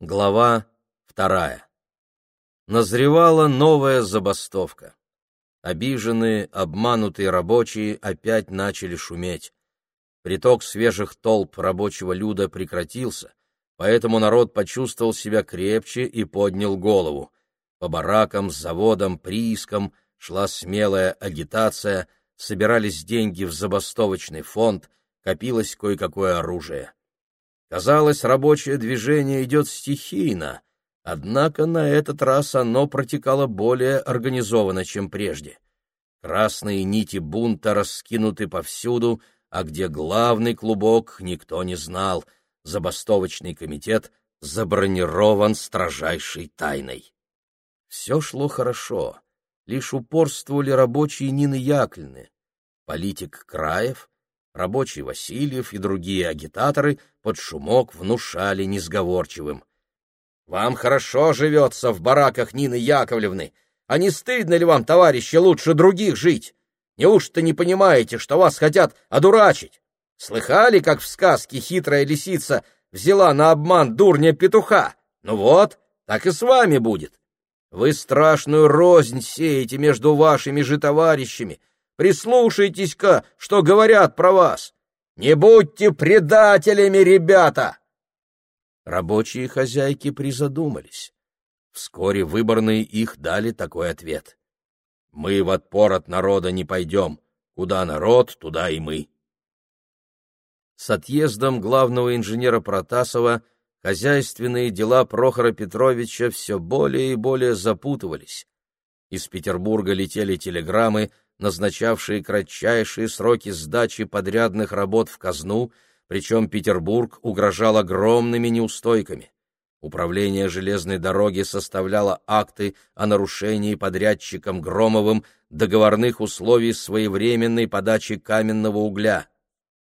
Глава вторая. Назревала новая забастовка. Обиженные, обманутые рабочие опять начали шуметь. Приток свежих толп рабочего люда прекратился, поэтому народ почувствовал себя крепче и поднял голову. По баракам, заводам, приискам шла смелая агитация, собирались деньги в забастовочный фонд, копилось кое-какое оружие. Казалось, рабочее движение идет стихийно, однако на этот раз оно протекало более организованно, чем прежде. Красные нити бунта раскинуты повсюду, а где главный клубок, никто не знал. Забастовочный комитет забронирован строжайшей тайной. Все шло хорошо, лишь упорствовали рабочие Нины Яковлевны. Политик Краев — рабочий Васильев и другие агитаторы под шумок внушали несговорчивым. «Вам хорошо живется в бараках Нины Яковлевны. А не стыдно ли вам, товарищи, лучше других жить? Неужто не понимаете, что вас хотят одурачить? Слыхали, как в сказке хитрая лисица взяла на обман дурня петуха? Ну вот, так и с вами будет. Вы страшную рознь сеете между вашими же товарищами, Прислушайтесь-ка, что говорят про вас. Не будьте предателями, ребята!» Рабочие хозяйки призадумались. Вскоре выборные их дали такой ответ. «Мы в отпор от народа не пойдем. Куда народ, туда и мы». С отъездом главного инженера Протасова хозяйственные дела Прохора Петровича все более и более запутывались. Из Петербурга летели телеграммы, назначавшие кратчайшие сроки сдачи подрядных работ в казну, причем Петербург угрожал огромными неустойками. Управление железной дороги составляло акты о нарушении подрядчиком Громовым договорных условий своевременной подачи каменного угля.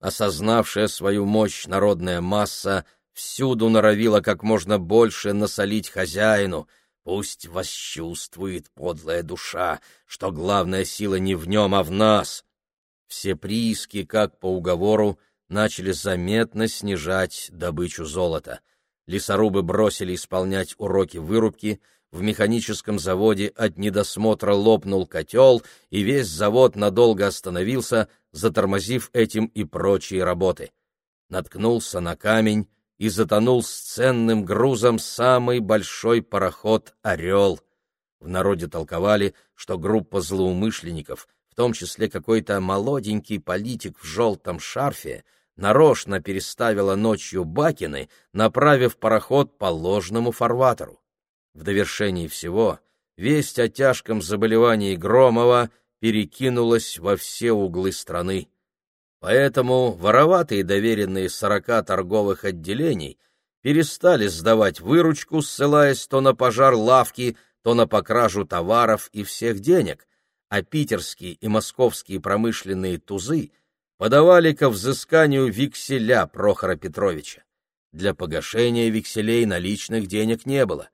Осознавшая свою мощь народная масса всюду норовила как можно больше насолить хозяину — Пусть восчувствует подлая душа, что главная сила не в нем, а в нас. Все прииски, как по уговору, начали заметно снижать добычу золота. Лесорубы бросили исполнять уроки вырубки, в механическом заводе от недосмотра лопнул котел, и весь завод надолго остановился, затормозив этим и прочие работы. Наткнулся на камень, и затонул с ценным грузом самый большой пароход «Орел». В народе толковали, что группа злоумышленников, в том числе какой-то молоденький политик в желтом шарфе, нарочно переставила ночью Бакины, направив пароход по ложному фарватеру. В довершении всего весть о тяжком заболевании Громова перекинулась во все углы страны. Поэтому вороватые доверенные сорока торговых отделений перестали сдавать выручку, ссылаясь то на пожар лавки, то на покражу товаров и всех денег, а питерские и московские промышленные тузы подавали ко взысканию векселя Прохора Петровича. Для погашения векселей наличных денег не было.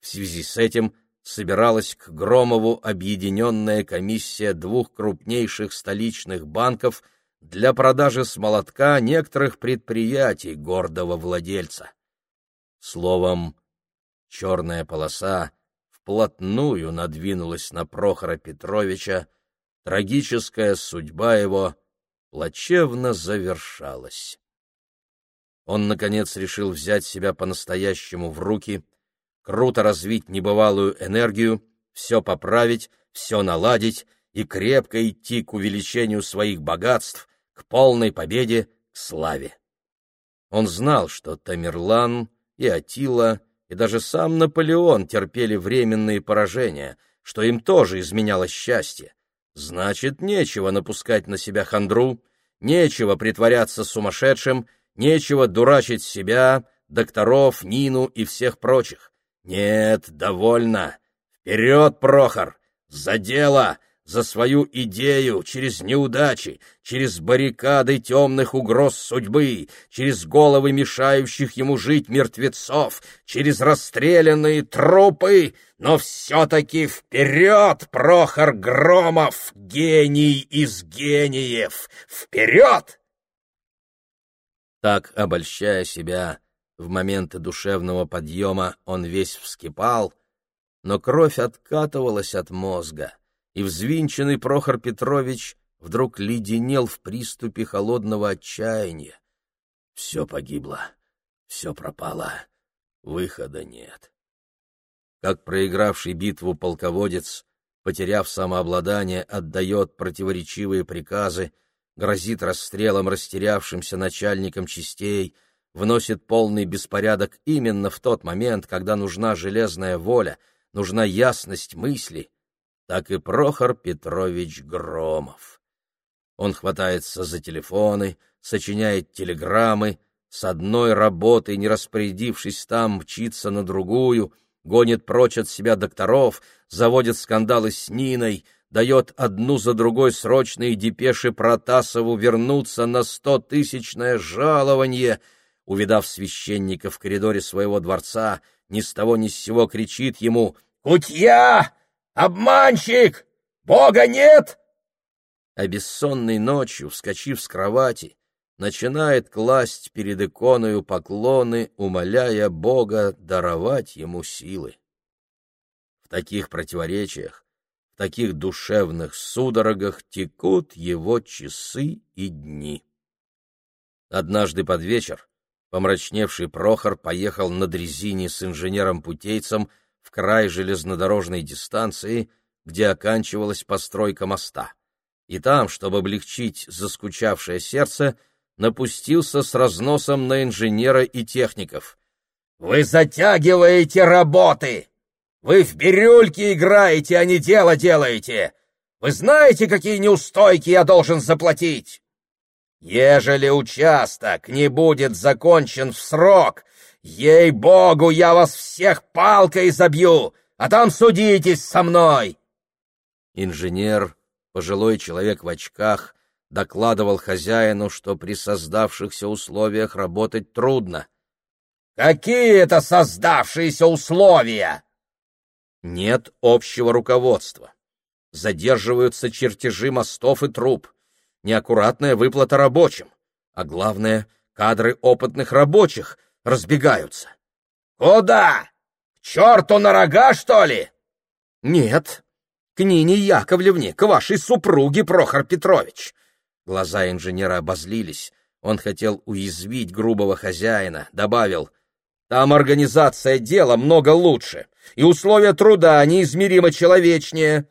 В связи с этим собиралась к Громову объединенная комиссия двух крупнейших столичных банков – для продажи с молотка некоторых предприятий гордого владельца. Словом, черная полоса вплотную надвинулась на Прохора Петровича, трагическая судьба его плачевно завершалась. Он, наконец, решил взять себя по-настоящему в руки, круто развить небывалую энергию, все поправить, все наладить и крепко идти к увеличению своих богатств, к полной победе, к славе. Он знал, что Тамерлан и Атила, и даже сам Наполеон терпели временные поражения, что им тоже изменяло счастье. Значит, нечего напускать на себя хандру, нечего притворяться сумасшедшим, нечего дурачить себя, докторов, Нину и всех прочих. Нет, довольно. Вперед, Прохор! За дело! За свою идею через неудачи, через баррикады темных угроз судьбы, через головы мешающих ему жить мертвецов, через расстрелянные трупы, но все-таки вперед, Прохор Громов, гений из гениев! Вперед! Так, обольщая себя, В моменты душевного подъема он весь вскипал, но кровь откатывалась от мозга, и взвинченный Прохор Петрович вдруг леденел в приступе холодного отчаяния. Все погибло, все пропало, выхода нет. Как проигравший битву полководец, потеряв самообладание, отдает противоречивые приказы, грозит расстрелом растерявшимся начальникам частей, вносит полный беспорядок именно в тот момент, когда нужна железная воля, нужна ясность мысли, так и Прохор Петрович Громов. Он хватается за телефоны, сочиняет телеграммы, с одной работой, не распорядившись там, мчится на другую, гонит прочь от себя докторов, заводит скандалы с Ниной, дает одну за другой срочные депеши Протасову вернуться на стотысячное жалование. Увидав священника в коридоре своего дворца, ни с того ни с сего кричит ему «Кутья! Обманщик! Бога нет!» А бессонной ночью, вскочив с кровати, начинает класть перед иконою поклоны, умоляя Бога даровать ему силы. В таких противоречиях в таких душевных судорогах текут его часы и дни. Однажды под вечер помрачневший Прохор поехал на дрезине с инженером-путейцем в край железнодорожной дистанции, где оканчивалась постройка моста. И там, чтобы облегчить заскучавшее сердце, напустился с разносом на инженера и техников. «Вы затягиваете работы!» Вы в бирюльке играете, а не дело делаете. Вы знаете, какие неустойки я должен заплатить? Ежели участок не будет закончен в срок, ей-богу, я вас всех палкой забью, а там судитесь со мной!» Инженер, пожилой человек в очках, докладывал хозяину, что при создавшихся условиях работать трудно. «Какие это создавшиеся условия?» Нет общего руководства. Задерживаются чертежи мостов и труб. Неаккуратная выплата рабочим. А главное, кадры опытных рабочих разбегаются. Куда? К черту на рога, что ли? Нет, к Нине Яковлевне, к вашей супруге, Прохор Петрович. Глаза инженера обозлились. Он хотел уязвить грубого хозяина, добавил, там организация дела много лучше и условия труда неизмеримо человечнее.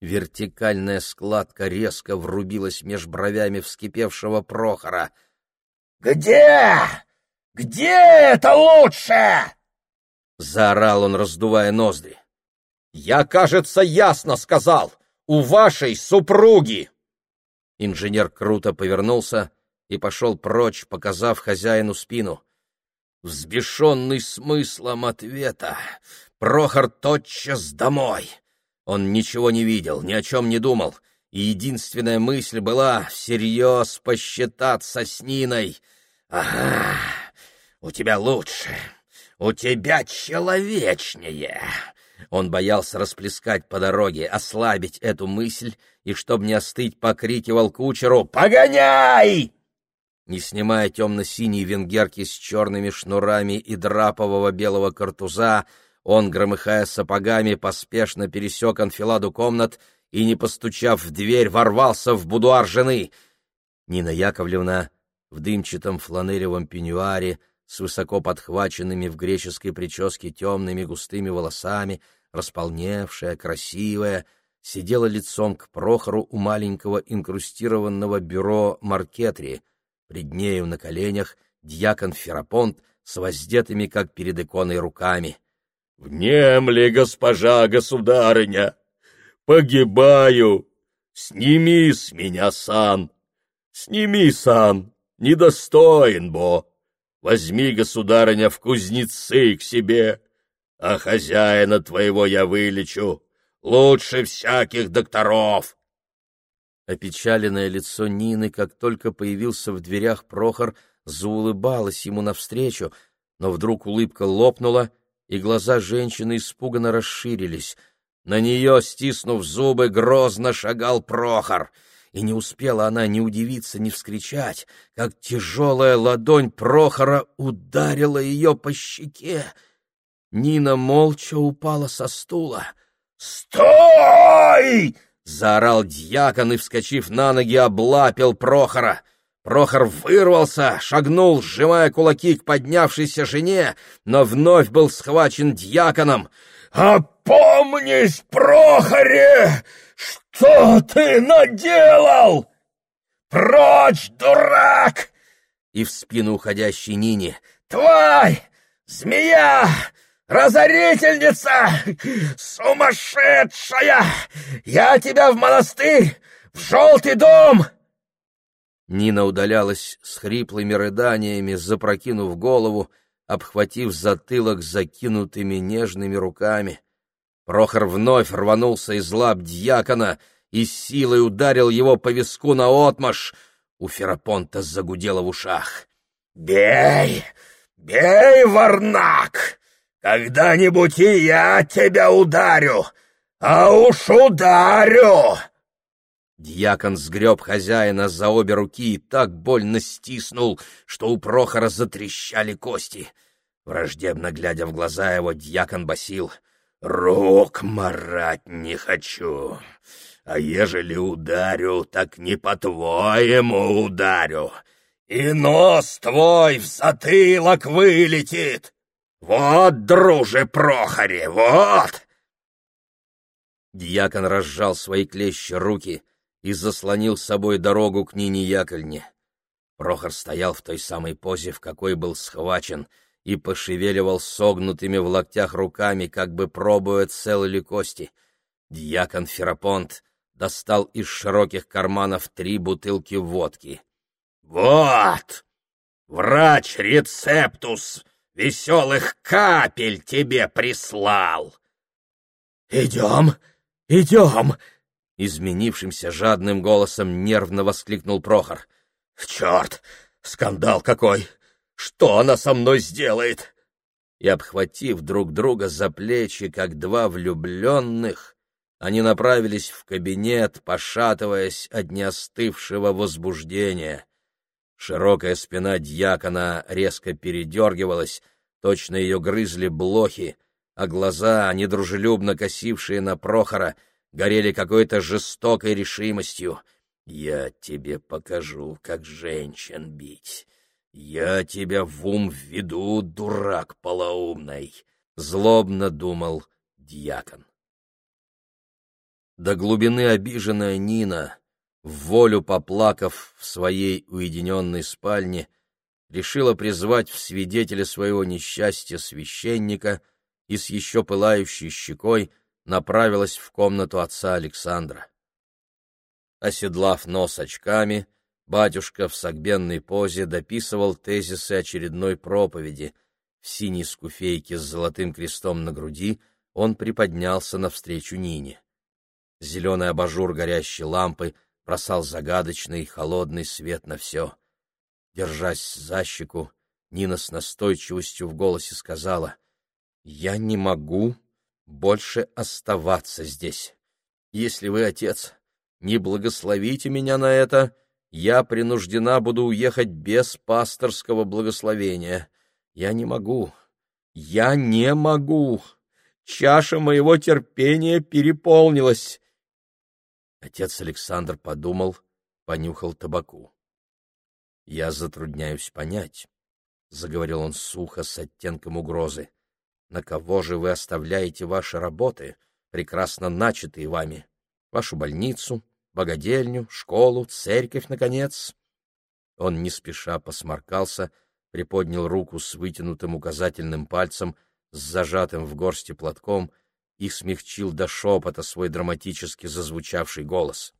Вертикальная складка резко врубилась меж бровями вскипевшего Прохора. «Где? Где это лучше?» — заорал он, раздувая ноздри. «Я, кажется, ясно сказал. У вашей супруги!» Инженер круто повернулся и пошел прочь, показав хозяину спину. Взбешенный смыслом ответа, Прохор тотчас домой. Он ничего не видел, ни о чем не думал, и единственная мысль была всерьез посчитаться с Ниной. «Ага, у тебя лучше, у тебя человечнее!» Он боялся расплескать по дороге, ослабить эту мысль, и, чтобы не остыть, покрикивал кучеру «Погоняй!» Не снимая темно-синей венгерки с черными шнурами и драпового белого картуза, он, громыхая сапогами, поспешно пересек анфиладу комнат и, не постучав в дверь, ворвался в будуар жены. Нина Яковлевна в дымчатом фланелевом пеньюаре с высоко подхваченными в греческой прическе темными густыми волосами, располневшая, красивая, сидела лицом к Прохору у маленького инкрустированного бюро маркетри — Пред нею на коленях дьякон Ферапонт с воздетыми, как перед иконой, руками. — Внемли, госпожа государыня! Погибаю! Сними с меня сан! Сними сан! Недостоин, бо! Возьми, государыня, в кузнецы к себе, а хозяина твоего я вылечу, лучше всяких докторов. Опечаленное лицо Нины, как только появился в дверях Прохор, заулыбалось ему навстречу, но вдруг улыбка лопнула, и глаза женщины испуганно расширились. На нее, стиснув зубы, грозно шагал Прохор. И не успела она ни удивиться, ни вскричать, как тяжелая ладонь Прохора ударила ее по щеке. Нина молча упала со стула. «Стой!» — заорал дьякон и, вскочив на ноги, облапил Прохора. Прохор вырвался, шагнул, сжимая кулаки к поднявшейся жене, но вновь был схвачен дьяконом. «Опомнись, Прохоре! Что ты наделал? Прочь, дурак!» И в спину уходящей Нине. «Тварь! Змея! Разорительница! Сумасшедшая! Я тебя в монастырь! В желтый дом!» Нина удалялась с хриплыми рыданиями, запрокинув голову, обхватив затылок закинутыми нежными руками. Прохор вновь рванулся из лап дьякона и силой ударил его по виску наотмашь. У Ферапонта загудело в ушах. «Бей! Бей, Варнак! Когда-нибудь и я тебя ударю! А уж ударю!» Дьякон сгреб хозяина за обе руки и так больно стиснул, что у Прохора затрещали кости. Враждебно глядя в глаза его, дьякон басил. «Рук марать не хочу, а ежели ударю, так не по-твоему ударю, и нос твой в затылок вылетит! Вот, друже Прохоре, вот!» Дьякон разжал свои клещи руки — и заслонил с собой дорогу к Нине Яковлевне. Прохор стоял в той самой позе, в какой был схвачен, и пошевеливал согнутыми в локтях руками, как бы пробуя, целы ли кости. Дьякон Ферапонт достал из широких карманов три бутылки водки. — Вот! Врач рецептус веселых капель тебе прислал! — Идем, идем! Изменившимся жадным голосом нервно воскликнул Прохор. «Черт! Скандал какой! Что она со мной сделает?» И, обхватив друг друга за плечи, как два влюбленных, они направились в кабинет, пошатываясь от неостывшего возбуждения. Широкая спина дьякона резко передергивалась, точно ее грызли блохи, а глаза, недружелюбно косившие на Прохора, горели какой-то жестокой решимостью. «Я тебе покажу, как женщин бить. Я тебя в ум введу, дурак полоумный!» — злобно думал дьякон. До глубины обиженная Нина, в волю поплакав в своей уединенной спальне, решила призвать в свидетеля своего несчастья священника и с еще пылающей щекой — направилась в комнату отца Александра. Оседлав нос очками, батюшка в согбенной позе дописывал тезисы очередной проповеди. В синей скуфейке с золотым крестом на груди он приподнялся навстречу Нине. Зеленый абажур горящей лампы бросал загадочный холодный свет на все. Держась за щеку, Нина с настойчивостью в голосе сказала, «Я не могу больше оставаться здесь. Если вы, отец, не благословите меня на это, я принуждена буду уехать без пасторского благословения. Я не могу. Я не могу. Чаша моего терпения переполнилась. Отец Александр подумал, понюхал табаку. Я затрудняюсь понять, — заговорил он сухо с оттенком угрозы. На кого же вы оставляете ваши работы, прекрасно начатые вами? Вашу больницу, богадельню, школу, церковь, наконец?» Он не спеша посморкался, приподнял руку с вытянутым указательным пальцем, с зажатым в горсти платком, и смягчил до шепота свой драматически зазвучавший голос.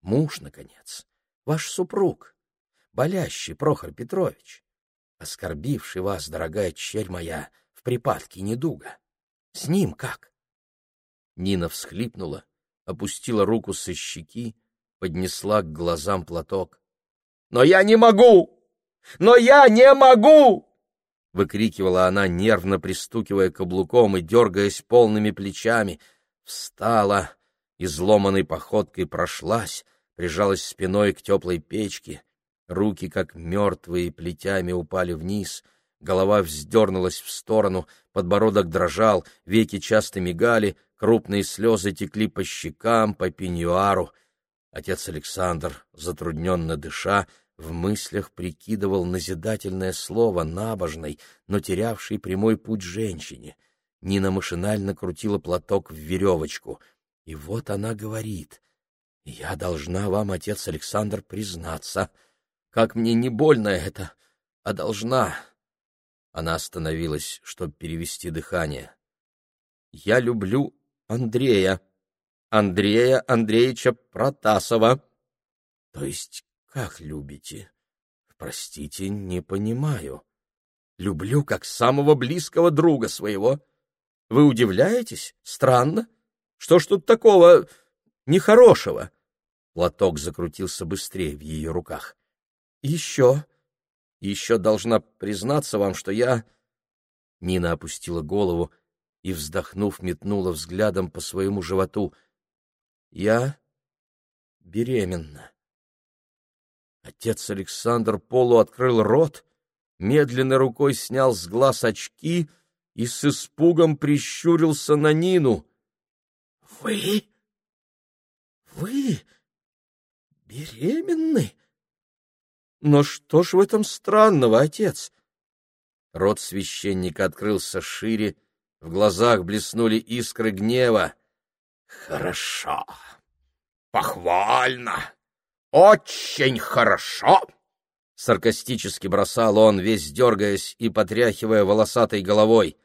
«Муж, наконец, ваш супруг, болящий Прохор Петрович, оскорбивший вас, дорогая черь моя, — в припадке недуга. С ним как? Нина всхлипнула, опустила руку со щеки, поднесла к глазам платок. «Но я не могу! Но я не могу!» — выкрикивала она, нервно пристукивая каблуком и дергаясь полными плечами. Встала, изломанной походкой прошлась, прижалась спиной к теплой печке, руки, как мертвые, плетями упали вниз, голова вздернулась в сторону, подбородок дрожал, веки часто мигали, крупные слезы текли по щекам, по пеньюару. Отец Александр, затрудненно дыша, в мыслях прикидывал назидательное слово набожной, но терявшей прямой путь женщине. Нина машинально крутила платок в веревочку. И вот она говорит, «Я должна вам, отец Александр, признаться. Как мне не больно это, а должна». Она остановилась, чтобы перевести дыхание. «Я люблю Андрея, Андрея Андреевича Протасова». «То есть как любите? Простите, не понимаю. Люблю как самого близкого друга своего. Вы удивляетесь? Странно. Что ж тут такого нехорошего? Платок закрутился быстрее в ее руках. Еще. Еще должна признаться вам, что я... Нина опустила голову и, вздохнув, метнула взглядом по своему животу. Я беременна. Отец Александр полуоткрыл рот, медленной рукой снял с глаз очки и с испугом прищурился на Нину. — Вы? Вы беременны? Но что ж в этом странного, отец? Рот священника открылся шире, в глазах блеснули искры гнева. — Хорошо, похвально, «Очень хорошо!» Саркастически бросал он, весь дергаясь и потряхивая волосатой головой.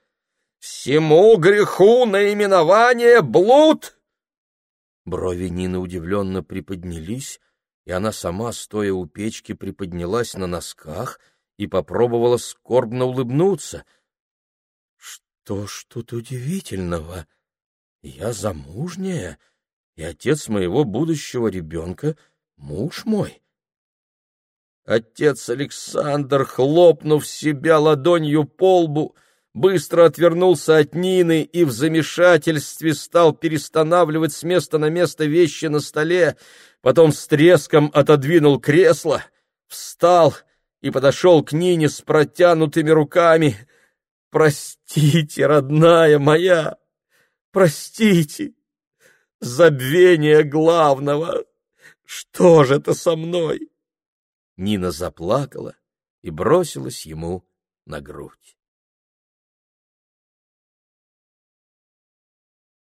«Всему греху наименование блуд!» Брови Нины удивленно приподнялись, и она сама, стоя у печки, приподнялась на носках и попробовала скорбно улыбнуться. «Что ж тут удивительного? Я замужняя, и отец моего будущего ребенка — Муж мой? Отец Александр, хлопнув себя ладонью по лбу, быстро отвернулся от Нины и в замешательстве стал перестанавливать с места на место вещи на столе, потом с треском отодвинул кресло, встал и подошел к Нине с протянутыми руками. «Простите, родная моя, простите, забвение главного!» Что же это со мной? Нина заплакала и бросилась ему на грудь.